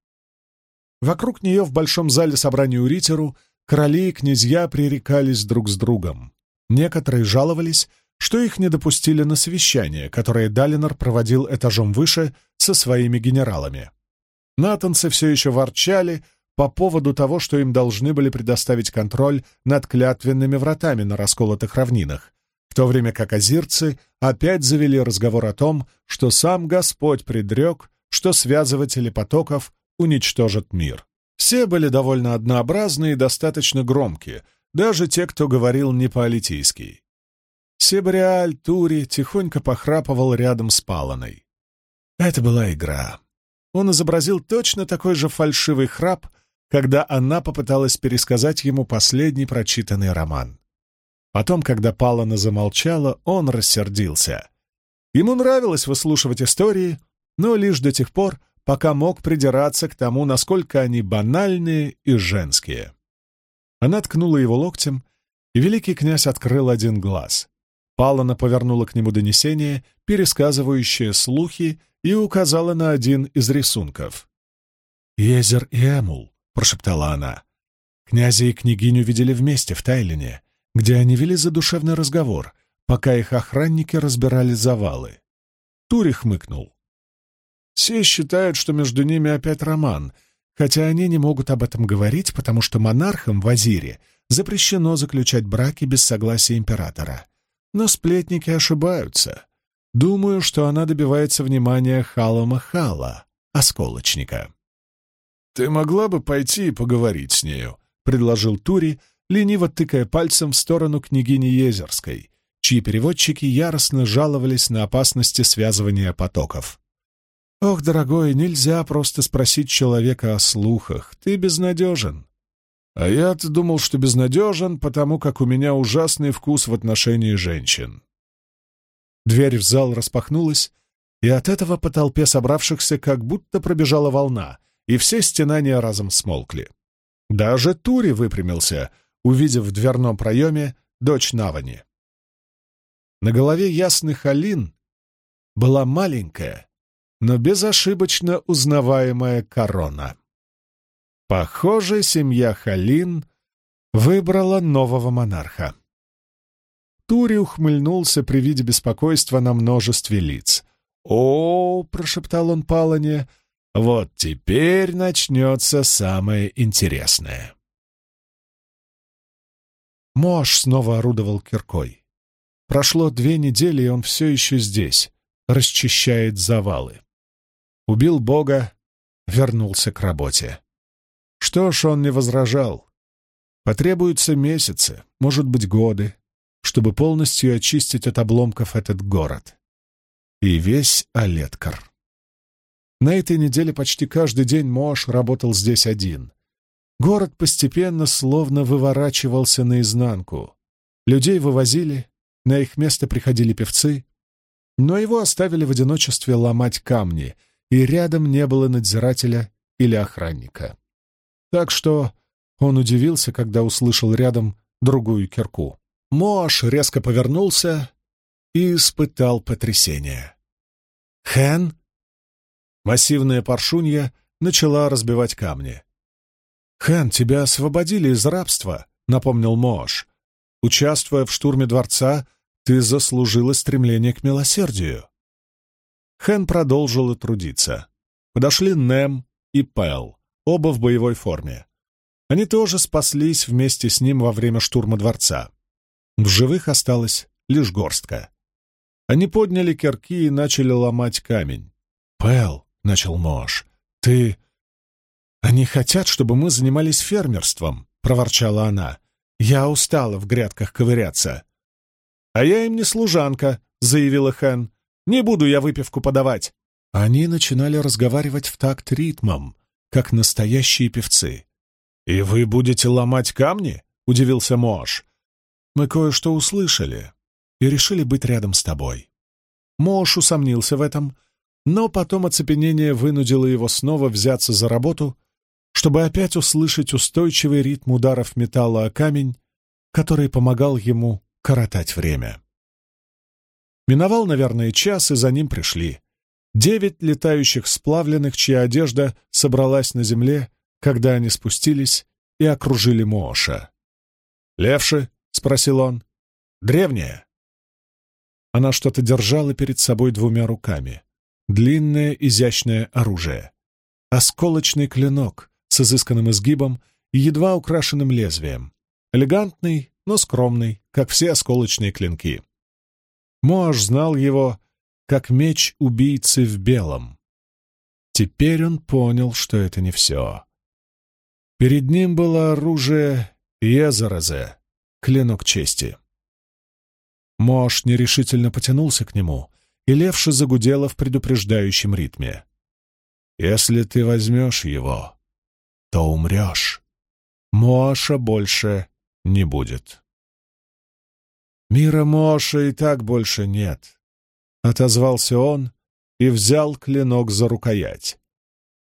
Вокруг нее в большом зале собрания у Ритеру короли и князья пререкались друг с другом. Некоторые жаловались, что их не допустили на совещание, которое Далинор проводил этажом выше со своими генералами. Натанцы все еще ворчали по поводу того, что им должны были предоставить контроль над клятвенными вратами на расколотых равнинах, в то время как азирцы опять завели разговор о том, что сам Господь предрек, что связыватели потоков уничтожат мир. Все были довольно однообразны и достаточно громкие, даже те, кто говорил не по-алитийски. Себриаль Тури тихонько похрапывал рядом с Паланой. Это была игра. Он изобразил точно такой же фальшивый храп, когда она попыталась пересказать ему последний прочитанный роман. Потом, когда Палана замолчала, он рассердился. Ему нравилось выслушивать истории, но лишь до тех пор, пока мог придираться к тому, насколько они банальные и женские. Она ткнула его локтем, и великий князь открыл один глаз. Палана повернула к нему донесение, пересказывающее слухи, и указала на один из рисунков. «Езер и Эмул», — прошептала она. Князя и княгиню видели вместе в Тайлине, где они вели задушевный разговор, пока их охранники разбирали завалы. Тури хмыкнул. Все считают, что между ними опять роман, хотя они не могут об этом говорить, потому что монархам в Азире запрещено заключать браки без согласия императора. Но сплетники ошибаются. Думаю, что она добивается внимания Хала, осколочника. «Ты могла бы пойти и поговорить с нею», — предложил Тури, лениво тыкая пальцем в сторону княгини Езерской, чьи переводчики яростно жаловались на опасности связывания потоков. «Ох, дорогой, нельзя просто спросить человека о слухах. Ты безнадежен». «А я-то думал, что безнадежен, потому как у меня ужасный вкус в отношении женщин». Дверь в зал распахнулась, и от этого по толпе собравшихся как будто пробежала волна, и все стенания разом смолкли. Даже Тури выпрямился, увидев в дверном проеме дочь Навани. На голове ясных Алин была маленькая, но безошибочно узнаваемая корона. Похоже, семья Халин выбрала нового монарха. Тури ухмыльнулся при виде беспокойства на множестве лиц. «О, — прошептал он Палане, — вот теперь начнется самое интересное». Мош снова орудовал киркой. Прошло две недели, и он все еще здесь, расчищает завалы убил Бога, вернулся к работе. Что ж, он не возражал. Потребуются месяцы, может быть, годы, чтобы полностью очистить от обломков этот город. И весь Олеткар. На этой неделе почти каждый день Мош работал здесь один. Город постепенно словно выворачивался наизнанку. Людей вывозили, на их место приходили певцы, но его оставили в одиночестве ломать камни — и рядом не было надзирателя или охранника. Так что он удивился, когда услышал рядом другую кирку. Мош резко повернулся и испытал потрясение. «Хэн?» Массивная паршунья начала разбивать камни. «Хэн, тебя освободили из рабства», — напомнил Мош. «Участвуя в штурме дворца, ты заслужила стремление к милосердию». Хэн продолжила трудиться. Подошли Нэм и Пэл, оба в боевой форме. Они тоже спаслись вместе с ним во время штурма дворца. В живых осталась лишь горстка. Они подняли кирки и начали ломать камень. «Пэл», — начал Мош, — «ты...» «Они хотят, чтобы мы занимались фермерством», — проворчала она. «Я устала в грядках ковыряться». «А я им не служанка», — заявила Хэн. Не буду я выпивку подавать!» Они начинали разговаривать в такт ритмом, как настоящие певцы. «И вы будете ломать камни?» — удивился Мош. «Мы кое-что услышали и решили быть рядом с тобой». Мош усомнился в этом, но потом оцепенение вынудило его снова взяться за работу, чтобы опять услышать устойчивый ритм ударов металла о камень, который помогал ему коротать время. Миновал, наверное, час, и за ним пришли. Девять летающих сплавленных, чья одежда собралась на земле, когда они спустились и окружили Моша. «Левши?» — спросил он. «Древняя». Она что-то держала перед собой двумя руками. Длинное изящное оружие. Осколочный клинок с изысканным изгибом и едва украшенным лезвием. Элегантный, но скромный, как все осколочные клинки. Моаш знал его как меч убийцы в белом. Теперь он понял, что это не все. Перед ним было оружие Езаразе, клинок чести. Мош нерешительно потянулся к нему, и Левша загудела в предупреждающем ритме. «Если ты возьмешь его, то умрешь. Моша больше не будет». «Мира Моша и так больше нет», — отозвался он и взял клинок за рукоять.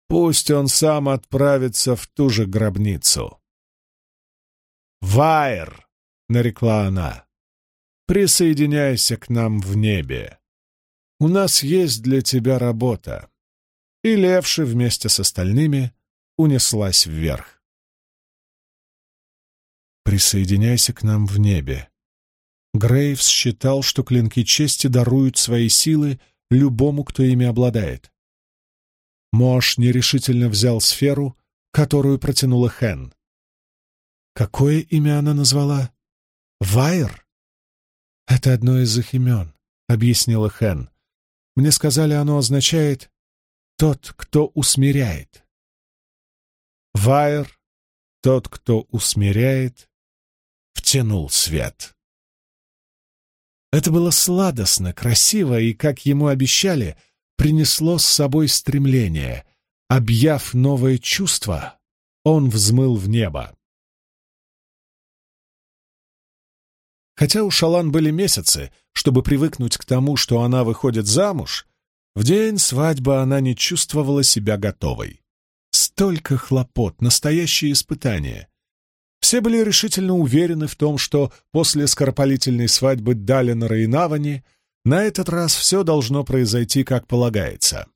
«Пусть он сам отправится в ту же гробницу». «Вайер!» — нарекла она присоединяйся к нам в небе. У нас есть для тебя работа». И Левши вместе с остальными унеслась вверх. «Присоединяйся к нам в небе». Грейвс считал, что клинки чести даруют свои силы любому, кто ими обладает. Мош нерешительно взял сферу, которую протянула Хэн. Какое имя она назвала? Вайер? «Это одно из их имен», — объяснила Хэн. «Мне сказали, оно означает «тот, кто усмиряет». Вайер, тот, кто усмиряет, втянул свет. Это было сладостно, красиво и, как ему обещали, принесло с собой стремление. Объяв новое чувство, он взмыл в небо. Хотя у Шалан были месяцы, чтобы привыкнуть к тому, что она выходит замуж, в день свадьбы она не чувствовала себя готовой. Столько хлопот, настоящее испытание. Все были решительно уверены в том, что после скоропалительной свадьбы Далинора и Навани на этот раз все должно произойти как полагается.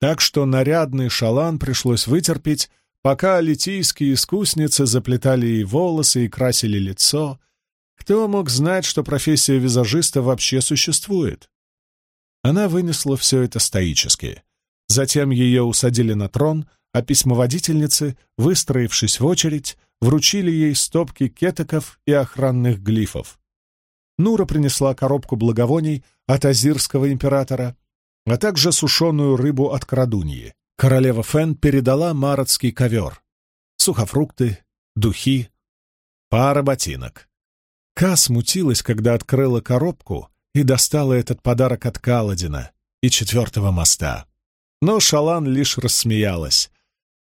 Так что нарядный шалан пришлось вытерпеть, пока литийские искусницы заплетали ей волосы и красили лицо — кто мог знать, что профессия визажиста вообще существует? Она вынесла все это стоически. Затем ее усадили на трон, а письмоводительницы, выстроившись в очередь, вручили ей стопки кетоков и охранных глифов. Нура принесла коробку благовоний от азирского императора, а также сушеную рыбу от крадуньи. Королева Фен передала маратский ковер, сухофрукты, духи, пара ботинок. Ка смутилась, когда открыла коробку и достала этот подарок от Каладина и четвертого моста. Но Шалан лишь рассмеялась.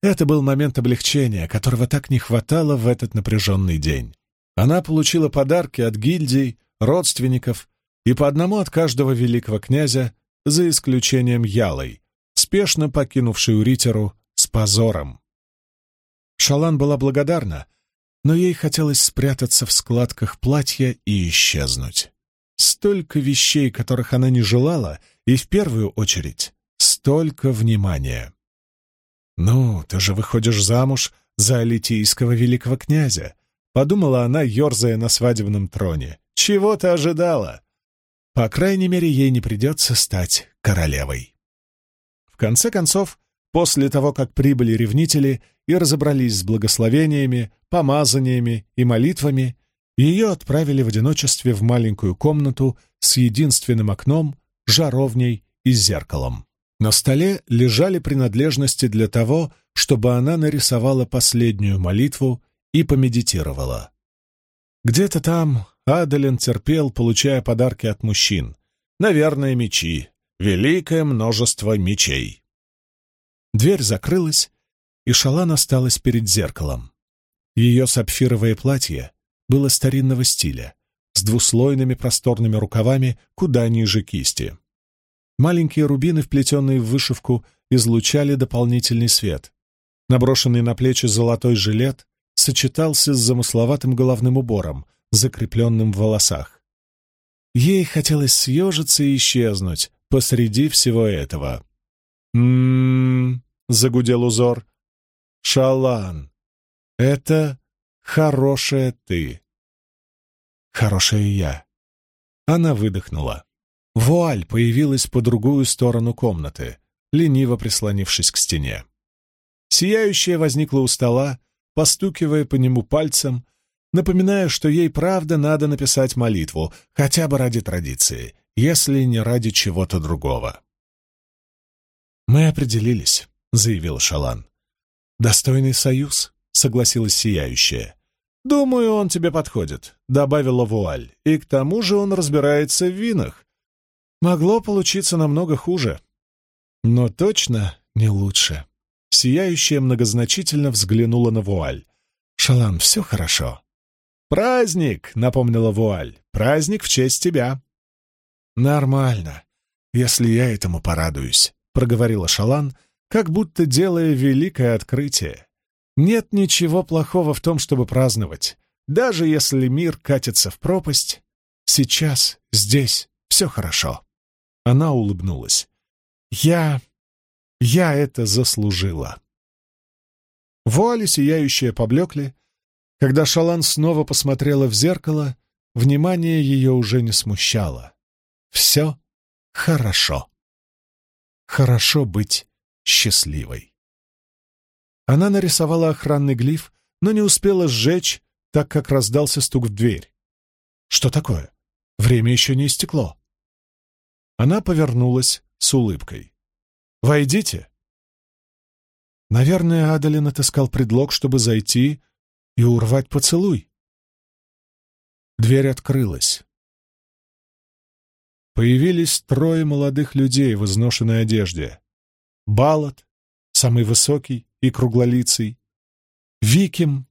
Это был момент облегчения, которого так не хватало в этот напряженный день. Она получила подарки от гильдий, родственников и по одному от каждого великого князя, за исключением Ялой, спешно покинувшей Уритеру с позором. Шалан была благодарна, но ей хотелось спрятаться в складках платья и исчезнуть. Столько вещей, которых она не желала, и в первую очередь столько внимания. «Ну, ты же выходишь замуж за алитийского великого князя», — подумала она, ерзая на свадебном троне. «Чего ты ожидала?» По крайней мере, ей не придется стать королевой. В конце концов, после того, как прибыли ревнители и разобрались с благословениями, помазаниями и молитвами, ее отправили в одиночестве в маленькую комнату с единственным окном, жаровней и зеркалом. На столе лежали принадлежности для того, чтобы она нарисовала последнюю молитву и помедитировала. Где-то там Адалин терпел, получая подарки от мужчин. Наверное, мечи. Великое множество мечей. Дверь закрылась, и Шалан осталась перед зеркалом. Ее сапфировое платье было старинного стиля, с двуслойными просторными рукавами куда ниже кисти. Маленькие рубины, вплетенные в вышивку, излучали дополнительный свет. Наброшенный на плечи золотой жилет сочетался с замысловатым головным убором, закрепленным в волосах. Ей хотелось съежиться и исчезнуть посреди всего этого. «М-м-м», загудел узор. «Шалан, это хорошая ты». «Хорошая я». Она выдохнула. Вуаль появилась по другую сторону комнаты, лениво прислонившись к стене. Сияющая возникла у стола, постукивая по нему пальцем, напоминая, что ей правда надо написать молитву, хотя бы ради традиции, если не ради чего-то другого. «Мы определились», — заявил Шалан. «Достойный союз», — согласилась Сияющая. «Думаю, он тебе подходит», — добавила Вуаль. «И к тому же он разбирается в винах. Могло получиться намного хуже. Но точно не лучше». Сияющая многозначительно взглянула на Вуаль. «Шалан, все хорошо». «Праздник!» — напомнила Вуаль. «Праздник в честь тебя». «Нормально, если я этому порадуюсь», — проговорила Шалан, как будто делая великое открытие. «Нет ничего плохого в том, чтобы праздновать. Даже если мир катится в пропасть, сейчас, здесь, все хорошо». Она улыбнулась. «Я я это заслужила. Вуали сияющие поблекли. Когда Шалан снова посмотрела в зеркало, внимание ее уже не смущало. Все хорошо. Хорошо быть счастливой. Она нарисовала охранный глиф, но не успела сжечь, так как раздался стук в дверь. Что такое? Время еще не истекло. Она повернулась с улыбкой. Войдите!» Наверное, Адалин отыскал предлог, чтобы зайти и урвать поцелуй. Дверь открылась. Появились трое молодых людей в изношенной одежде. Балат, самый высокий и круглолицый. Виким,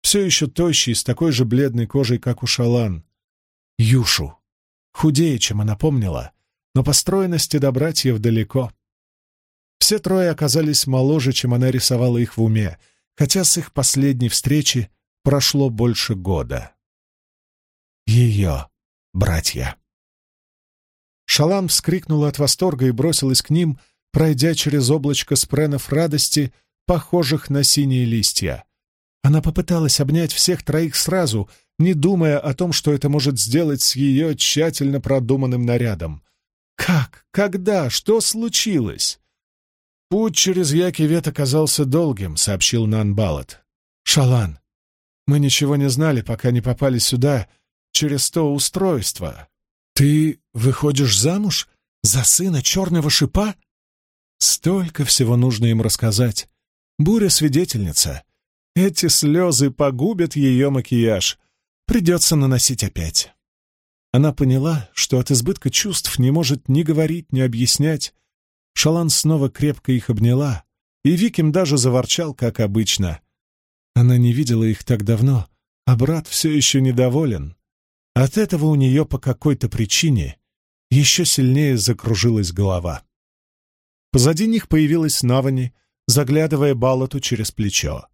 все еще тощий, с такой же бледной кожей, как у Шалан. Юшу, худее, чем она помнила, но по стройности до братьев далеко. Все трое оказались моложе, чем она рисовала их в уме, хотя с их последней встречи прошло больше года. Ее братья. Шалам вскрикнула от восторга и бросилась к ним, пройдя через облачко спренов радости, похожих на синие листья. Она попыталась обнять всех троих сразу, не думая о том, что это может сделать с ее тщательно продуманным нарядом. Как? Когда? Что случилось? «Путь через Якивет оказался долгим», — сообщил Нан Балат. «Шалан, мы ничего не знали, пока не попали сюда через то устройство. Ты выходишь замуж за сына черного шипа?» Столько всего нужно им рассказать. Буря-свидетельница. Эти слезы погубят ее макияж. Придется наносить опять. Она поняла, что от избытка чувств не может ни говорить, ни объяснять, Шалан снова крепко их обняла, и Виким даже заворчал, как обычно. Она не видела их так давно, а брат все еще недоволен. От этого у нее по какой-то причине еще сильнее закружилась голова. Позади них появилась Навани, заглядывая Балату через плечо.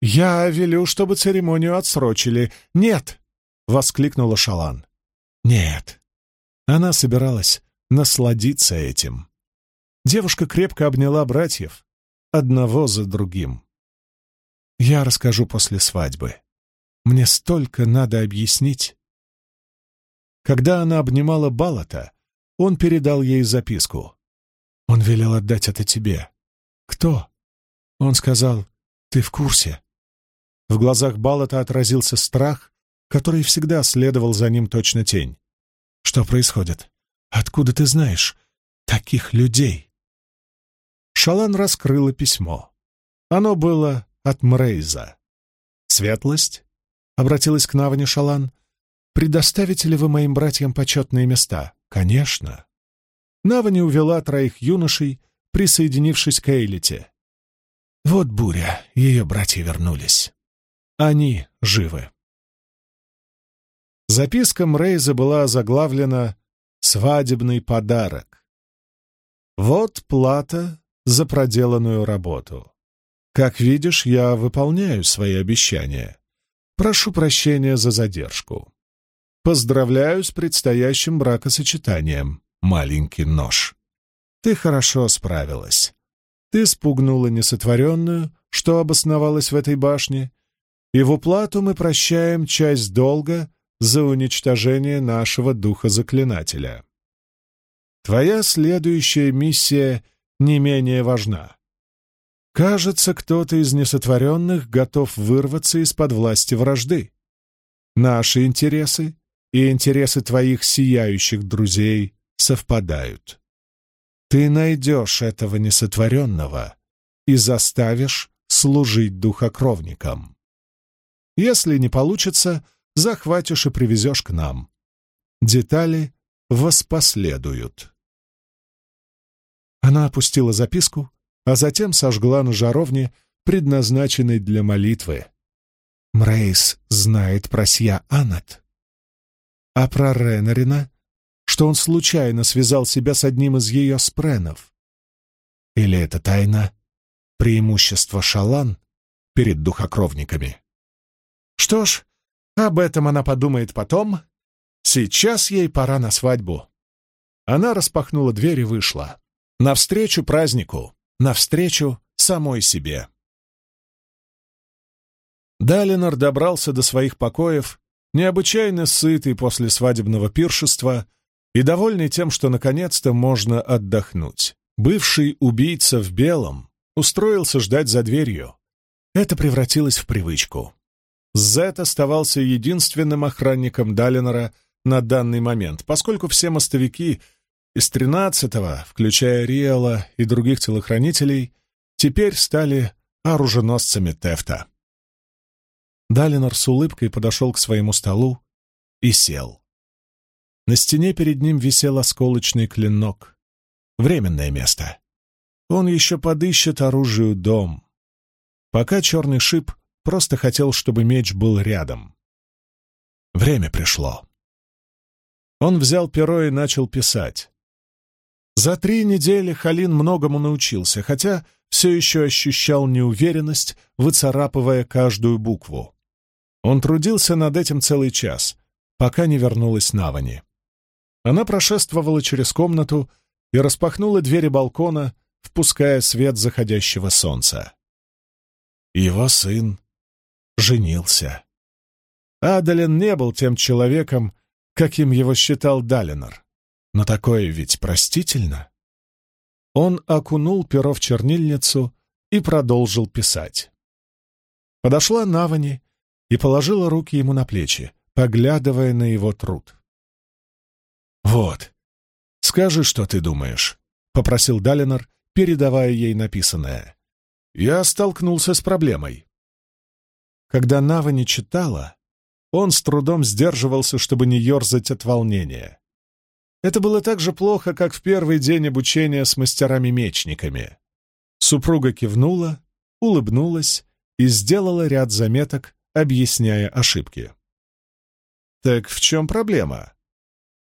«Я велю, чтобы церемонию отсрочили. Нет!» — воскликнула Шалан. «Нет». Она собиралась насладиться этим. Девушка крепко обняла братьев, одного за другим. «Я расскажу после свадьбы. Мне столько надо объяснить». Когда она обнимала Балата, он передал ей записку. Он велел отдать это тебе. «Кто?» Он сказал, «Ты в курсе?» В глазах Балата отразился страх, который всегда следовал за ним точно тень. «Что происходит? Откуда ты знаешь таких людей?» Шалан раскрыла письмо. Оно было от Мрейза. «Светлость?» — обратилась к Наване Шалан. «Предоставите ли вы моим братьям почетные места?» «Конечно». Навани увела троих юношей, присоединившись к Эйлите. Вот буря, ее братья вернулись. Они живы. Записка Мрейза была заглавлена «Свадебный подарок». Вот плата за проделанную работу. Как видишь, я выполняю свои обещания. Прошу прощения за задержку. Поздравляю с предстоящим бракосочетанием, маленький нож. Ты хорошо справилась. Ты спугнула несотворенную, что обосновалась в этой башне, и в уплату мы прощаем часть долга за уничтожение нашего духа-заклинателя. Твоя следующая миссия не менее важна. Кажется, кто-то из несотворенных готов вырваться из-под власти вражды. Наши интересы и интересы твоих сияющих друзей совпадают. Ты найдешь этого несотворенного и заставишь служить духокровникам. Если не получится, захватишь и привезешь к нам. Детали воспоследуют. Она опустила записку, а затем сожгла на жаровне, предназначенной для молитвы. Мрейс знает про Сья Анат. А про Ренарина, что он случайно связал себя с одним из ее спренов. Или это тайна преимущества Шалан перед духокровниками? Что ж, об этом она подумает потом. Сейчас ей пора на свадьбу. Она распахнула дверь и вышла. Навстречу празднику, навстречу самой себе. Далинор добрался до своих покоев, необычайно сытый после свадебного пиршества и довольный тем, что наконец-то можно отдохнуть. Бывший убийца в белом устроился ждать за дверью. Это превратилось в привычку. Зет оставался единственным охранником Далинора на данный момент, поскольку все мостовики из тринадцатого, включая Риэла и других телохранителей, теперь стали оруженосцами Тефта. Далинор с улыбкой подошел к своему столу и сел. На стене перед ним висел осколочный клинок. Временное место. Он еще подыщет оружию дом. Пока черный шип Просто хотел, чтобы меч был рядом. Время пришло. Он взял перо и начал писать. За три недели Халин многому научился, хотя все еще ощущал неуверенность, выцарапывая каждую букву. Он трудился над этим целый час, пока не вернулась Навани. Она прошествовала через комнату и распахнула двери балкона, впуская свет заходящего солнца. Его сын женился. Адален не был тем человеком, каким его считал Далинор. Но такое ведь простительно. Он окунул перо в чернильницу и продолжил писать. Подошла Навани и положила руки ему на плечи, поглядывая на его труд. «Вот, скажи, что ты думаешь», — попросил Далинор, передавая ей написанное. «Я столкнулся с проблемой. Когда Нава не читала, он с трудом сдерживался, чтобы не ерзать от волнения. Это было так же плохо, как в первый день обучения с мастерами-мечниками. Супруга кивнула, улыбнулась и сделала ряд заметок, объясняя ошибки. «Так в чем проблема?»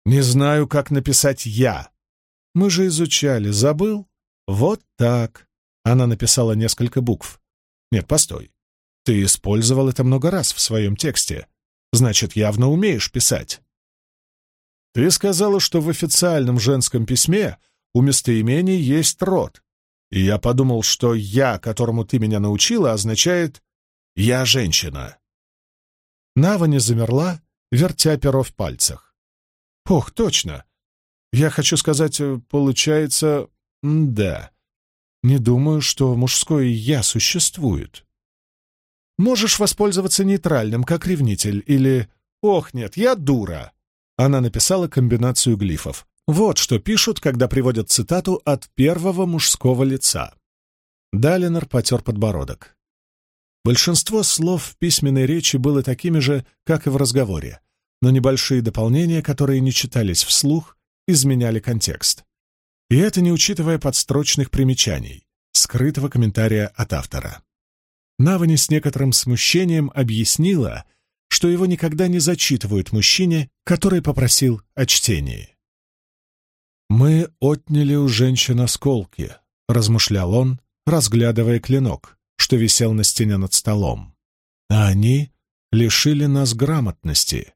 «Не знаю, как написать «я». Мы же изучали, забыл?» «Вот так». Она написала несколько букв. «Нет, постой. Ты использовал это много раз в своем тексте. Значит, явно умеешь писать. Ты сказала, что в официальном женском письме у местоимений есть род. И я подумал, что «я», которому ты меня научила, означает «я женщина». Нава не замерла, вертя перо в пальцах. «Ох, точно! Я хочу сказать, получается, да. Не думаю, что мужское «я» существует. Можешь воспользоваться нейтральным, как ревнитель, или «Ох, нет, я дура». Она написала комбинацию глифов. Вот что пишут, когда приводят цитату от первого мужского лица. Далинор потер подбородок. Большинство слов в письменной речи было такими же, как и в разговоре, но небольшие дополнения, которые не читались вслух, изменяли контекст. И это не учитывая подстрочных примечаний, скрытого комментария от автора. Навани с некоторым смущением объяснила, что его никогда не зачитывают мужчине, который попросил о чтении. «Мы отняли у женщин осколки», — размышлял он, разглядывая клинок, что висел на стене над столом. «А они лишили нас грамотности.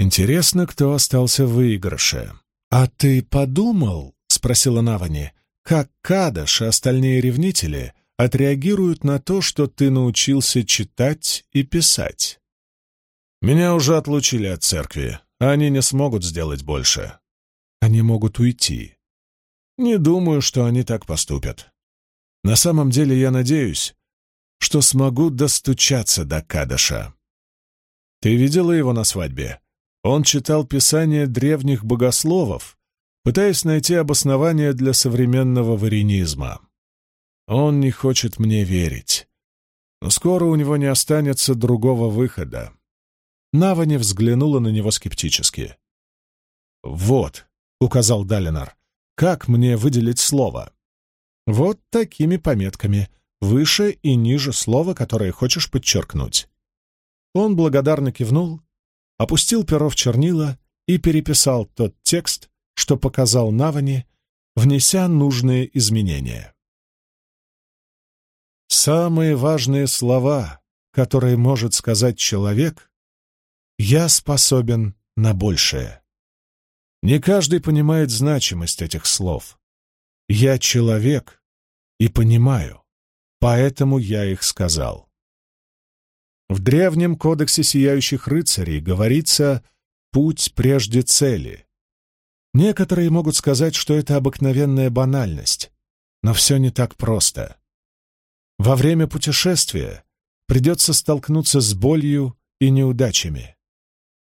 Интересно, кто остался в выигрыше. «А ты подумал, — спросила Навани, — как Кадаш и остальные ревнители отреагируют на то, что ты научился читать и писать?» «Меня уже отлучили от церкви, они не смогут сделать больше. Они могут уйти. Не думаю, что они так поступят. На самом деле я надеюсь, что смогу достучаться до Кадаша. Ты видела его на свадьбе? Он читал писания древних богословов, пытаясь найти обоснование для современного варенизма. Он не хочет мне верить. Но скоро у него не останется другого выхода. Навани взглянула на него скептически. «Вот», — указал Далинар, — «как мне выделить слово?» «Вот такими пометками, выше и ниже слова, которое хочешь подчеркнуть». Он благодарно кивнул опустил перо в чернила и переписал тот текст, что показал Навани, внеся нужные изменения. Самые важные слова, которые может сказать человек, «Я способен на большее». Не каждый понимает значимость этих слов. «Я человек и понимаю, поэтому я их сказал». В древнем кодексе сияющих рыцарей говорится «путь прежде цели». Некоторые могут сказать, что это обыкновенная банальность, но все не так просто. Во время путешествия придется столкнуться с болью и неудачами.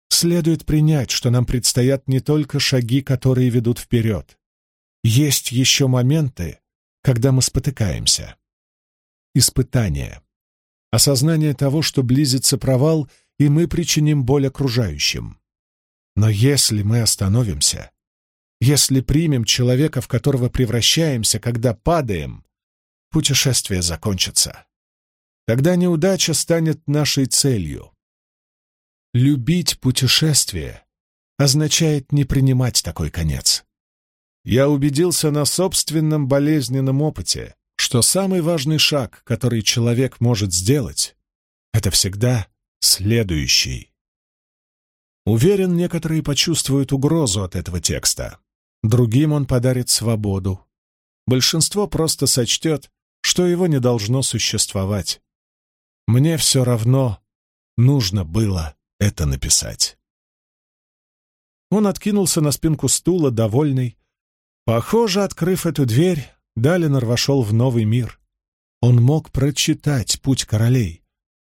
Следует принять, что нам предстоят не только шаги, которые ведут вперед. Есть еще моменты, когда мы спотыкаемся. Испытания осознание того, что близится провал, и мы причиним боль окружающим. Но если мы остановимся, если примем человека, в которого превращаемся, когда падаем, путешествие закончится. Тогда неудача станет нашей целью. Любить путешествие означает не принимать такой конец. Я убедился на собственном болезненном опыте, что самый важный шаг, который человек может сделать, это всегда следующий. Уверен, некоторые почувствуют угрозу от этого текста. Другим он подарит свободу. Большинство просто сочтет, что его не должно существовать. Мне все равно нужно было это написать. Он откинулся на спинку стула, довольный. Похоже, открыв эту дверь, Далинор вошел в новый мир. Он мог прочитать «Путь королей»,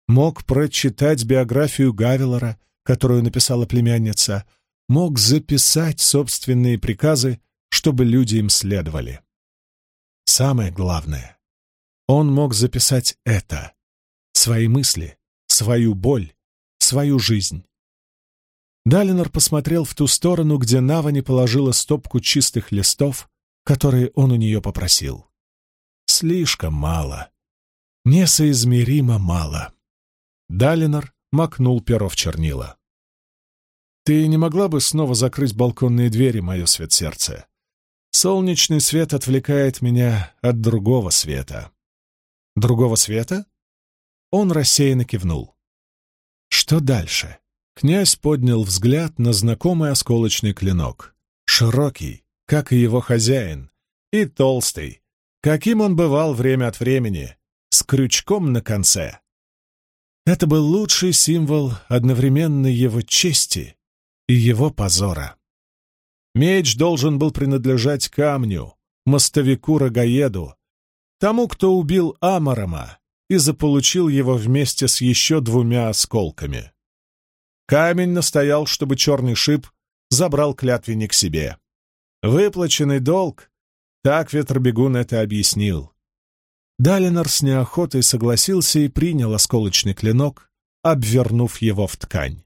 мог прочитать биографию Гавелора, которую написала племянница, мог записать собственные приказы, чтобы люди им следовали. Самое главное, он мог записать это — свои мысли, свою боль, свою жизнь. Далинор посмотрел в ту сторону, где Навани положила стопку чистых листов, которые он у нее попросил. Слишком мало. Несоизмеримо мало. Далинор макнул перо в чернила. «Ты не могла бы снова закрыть балконные двери, мое свет сердце? Солнечный свет отвлекает меня от другого света». «Другого света?» Он рассеянно кивнул. «Что дальше?» Князь поднял взгляд на знакомый осколочный клинок. Широкий, как и его хозяин, и толстый, каким он бывал время от времени, с крючком на конце. Это был лучший символ одновременно его чести и его позора. Меч должен был принадлежать камню, мостовику-рогаеду, тому, кто убил Амарама и заполучил его вместе с еще двумя осколками. Камень настоял, чтобы черный шип забрал клятвенник себе. Выплаченный долг, так Ветробегун это объяснил. Далинор с неохотой согласился и принял осколочный клинок, обвернув его в ткань.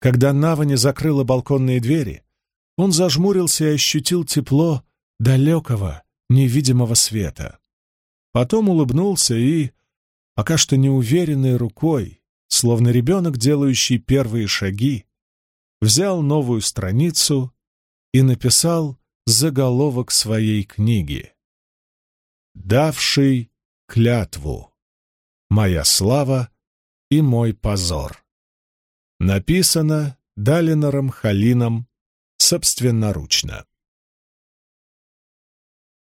Когда Навани закрыла балконные двери, он зажмурился и ощутил тепло далекого, невидимого света. Потом улыбнулся и, пока что неуверенной рукой, словно ребенок, делающий первые шаги, взял новую страницу и написал заголовок своей книги «Давший клятву. Моя слава и мой позор». Написано Далинором Халином собственноручно.